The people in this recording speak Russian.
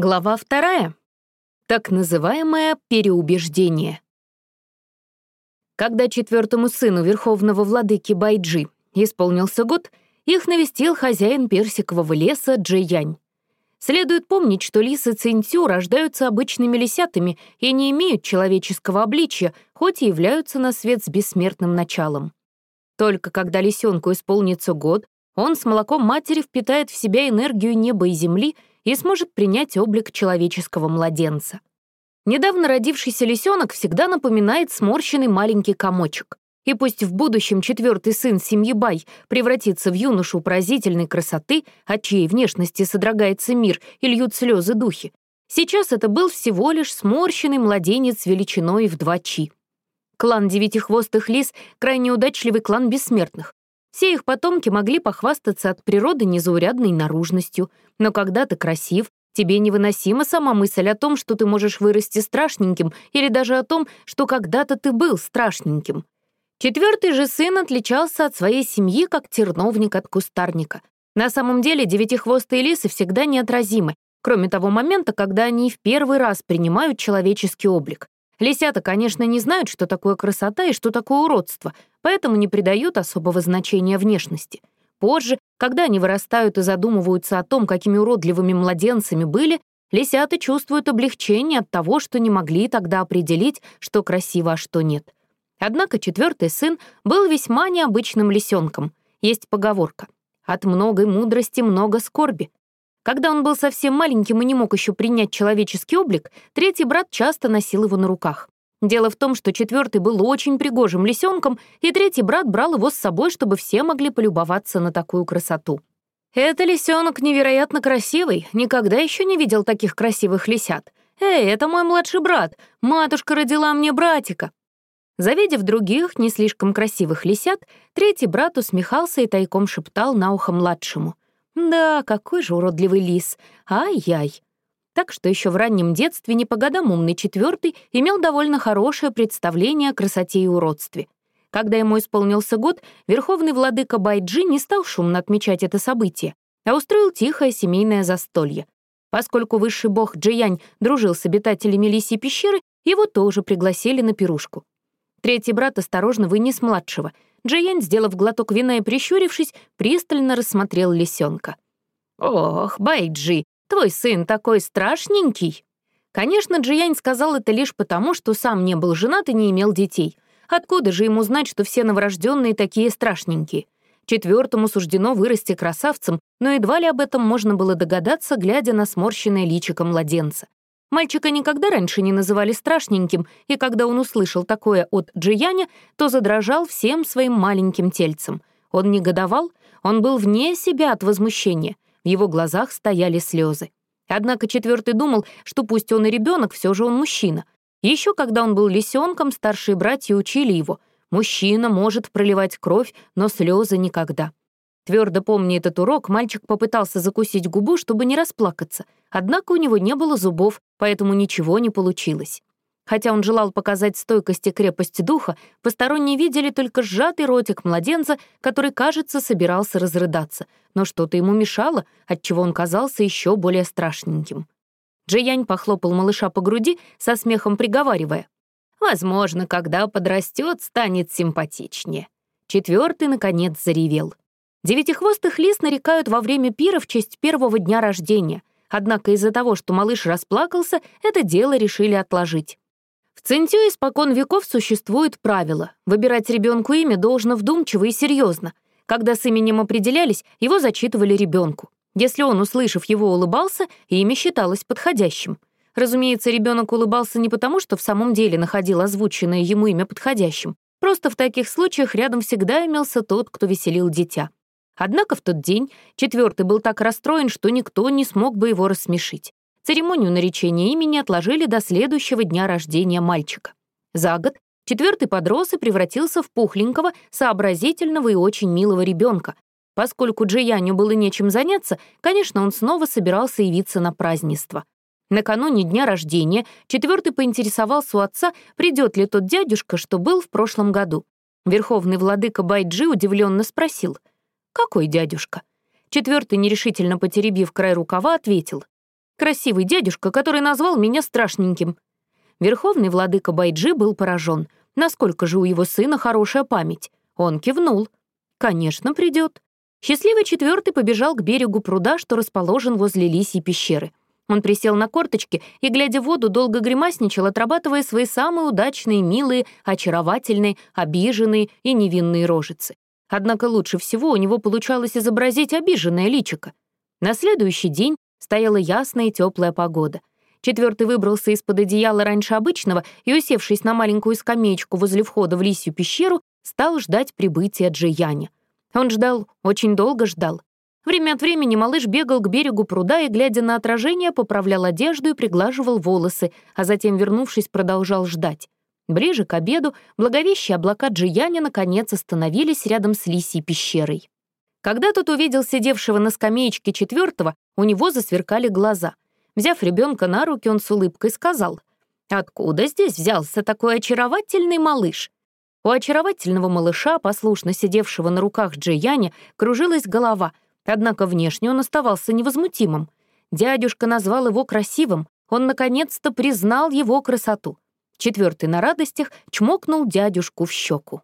Глава вторая. Так называемое переубеждение. Когда четвертому сыну верховного владыки Байджи исполнился год, их навестил хозяин персикового леса Джиянь. Следует помнить, что лисы Цинцю рождаются обычными лисятами и не имеют человеческого обличия, хоть и являются на свет с бессмертным началом. Только когда лисенку исполнится год, он с молоком матери впитает в себя энергию неба и земли — и сможет принять облик человеческого младенца. Недавно родившийся лисенок всегда напоминает сморщенный маленький комочек. И пусть в будущем четвертый сын семьи Бай превратится в юношу поразительной красоты, от чьей внешности содрогается мир и льют слезы духи, сейчас это был всего лишь сморщенный младенец величиной в два чи. Клан девятихвостых лис — крайне удачливый клан бессмертных. Все их потомки могли похвастаться от природы незаурядной наружностью, но когда ты красив, тебе невыносима сама мысль о том, что ты можешь вырасти страшненьким, или даже о том, что когда-то ты был страшненьким. Четвертый же сын отличался от своей семьи, как терновник от кустарника. На самом деле девятихвостые лисы всегда неотразимы, кроме того момента, когда они в первый раз принимают человеческий облик. Лисята, конечно, не знают, что такое красота и что такое уродство, поэтому не придают особого значения внешности. Позже, когда они вырастают и задумываются о том, какими уродливыми младенцами были, лисята чувствуют облегчение от того, что не могли тогда определить, что красиво, а что нет. Однако четвертый сын был весьма необычным лисенком. Есть поговорка «От многой мудрости много скорби». Когда он был совсем маленьким и не мог еще принять человеческий облик, третий брат часто носил его на руках. Дело в том, что четвертый был очень пригожим лисенком, и третий брат брал его с собой, чтобы все могли полюбоваться на такую красоту. «Это лисенок невероятно красивый, никогда еще не видел таких красивых лисят. Эй, это мой младший брат, матушка родила мне братика». Завидев других, не слишком красивых лисят, третий брат усмехался и тайком шептал на ухо младшему — да, какой же уродливый лис. Ай-яй. Так что еще в раннем детстве не по годам умный четвертый имел довольно хорошее представление о красоте и уродстве. Когда ему исполнился год, верховный владыка Байджи не стал шумно отмечать это событие, а устроил тихое семейное застолье. Поскольку высший бог Джиянь дружил с обитателями лисьей пещеры, его тоже пригласили на пирушку. Третий брат осторожно вынес младшего — Джейн, сделав глоток вина и прищурившись, пристально рассмотрел лисенка. «Ох, Байджи, твой сын такой страшненький!» Конечно, Джиянь сказал это лишь потому, что сам не был женат и не имел детей. Откуда же ему знать, что все новорожденные такие страшненькие? Четвертому суждено вырасти красавцем, но едва ли об этом можно было догадаться, глядя на сморщенное личико младенца. Мальчика никогда раньше не называли страшненьким, и когда он услышал такое от Джияня, то задрожал всем своим маленьким тельцем. Он негодовал, он был вне себя от возмущения, в его глазах стояли слезы. Однако четвертый думал, что пусть он и ребенок, все же он мужчина. Еще когда он был лисенком, старшие братья учили его, мужчина может проливать кровь, но слезы никогда. Твердо помня этот урок, мальчик попытался закусить губу, чтобы не расплакаться, однако у него не было зубов, поэтому ничего не получилось. Хотя он желал показать стойкость и крепость духа, посторонние видели только сжатый ротик младенца, который, кажется, собирался разрыдаться, но что-то ему мешало, отчего он казался еще более страшненьким. Джиянь похлопал малыша по груди, со смехом приговаривая. «Возможно, когда подрастет, станет симпатичнее». Четвертый, наконец, заревел. Девятихвостых лис нарекают во время пира в честь первого дня рождения, однако из-за того, что малыш расплакался, это дело решили отложить. В Цинтю испокон веков существует правило — выбирать ребенку имя должно вдумчиво и серьезно. Когда с именем определялись, его зачитывали ребенку. Если он, услышав его, улыбался, имя считалось подходящим. Разумеется, ребенок улыбался не потому, что в самом деле находил озвученное ему имя подходящим. Просто в таких случаях рядом всегда имелся тот, кто веселил дитя. Однако в тот день четвертый был так расстроен, что никто не смог бы его рассмешить. Церемонию наречения имени отложили до следующего дня рождения мальчика. За год четвертый подрос и превратился в пухленького, сообразительного и очень милого ребенка. Поскольку Джияню было нечем заняться, конечно, он снова собирался явиться на празднество. Накануне дня рождения четвертый поинтересовался у отца, придет ли тот дядюшка, что был в прошлом году. Верховный владыка Байджи удивленно спросил — «Какой дядюшка?» Четвертый, нерешительно потеребив край рукава, ответил. Красивый дядюшка, который назвал меня страшненьким. Верховный владыка Байджи был поражен. Насколько же у его сына хорошая память? Он кивнул. «Конечно, придет. Счастливый четвертый побежал к берегу пруда, что расположен возле лисьей пещеры. Он присел на корточки и, глядя в воду, долго гримасничал, отрабатывая свои самые удачные, милые, очаровательные, обиженные и невинные рожицы. Однако лучше всего у него получалось изобразить обиженное личико. На следующий день стояла ясная и теплая погода. Четвертый выбрался из-под одеяла раньше обычного и, усевшись на маленькую скамеечку возле входа в лисью пещеру, стал ждать прибытия Джияня. Он ждал, очень долго ждал. Время от времени малыш бегал к берегу пруда и, глядя на отражение, поправлял одежду и приглаживал волосы, а затем, вернувшись, продолжал ждать. Ближе к обеду благовещие облака Джияня наконец остановились рядом с лисьей пещерой. Когда тот увидел сидевшего на скамеечке четвертого, у него засверкали глаза — Взяв ребенка на руки, он с улыбкой сказал, «Откуда здесь взялся такой очаровательный малыш?» У очаровательного малыша, послушно сидевшего на руках Джияня, кружилась голова, однако внешне он оставался невозмутимым. Дядюшка назвал его красивым, он наконец-то признал его красоту. Четвертый на радостях чмокнул дядюшку в щеку.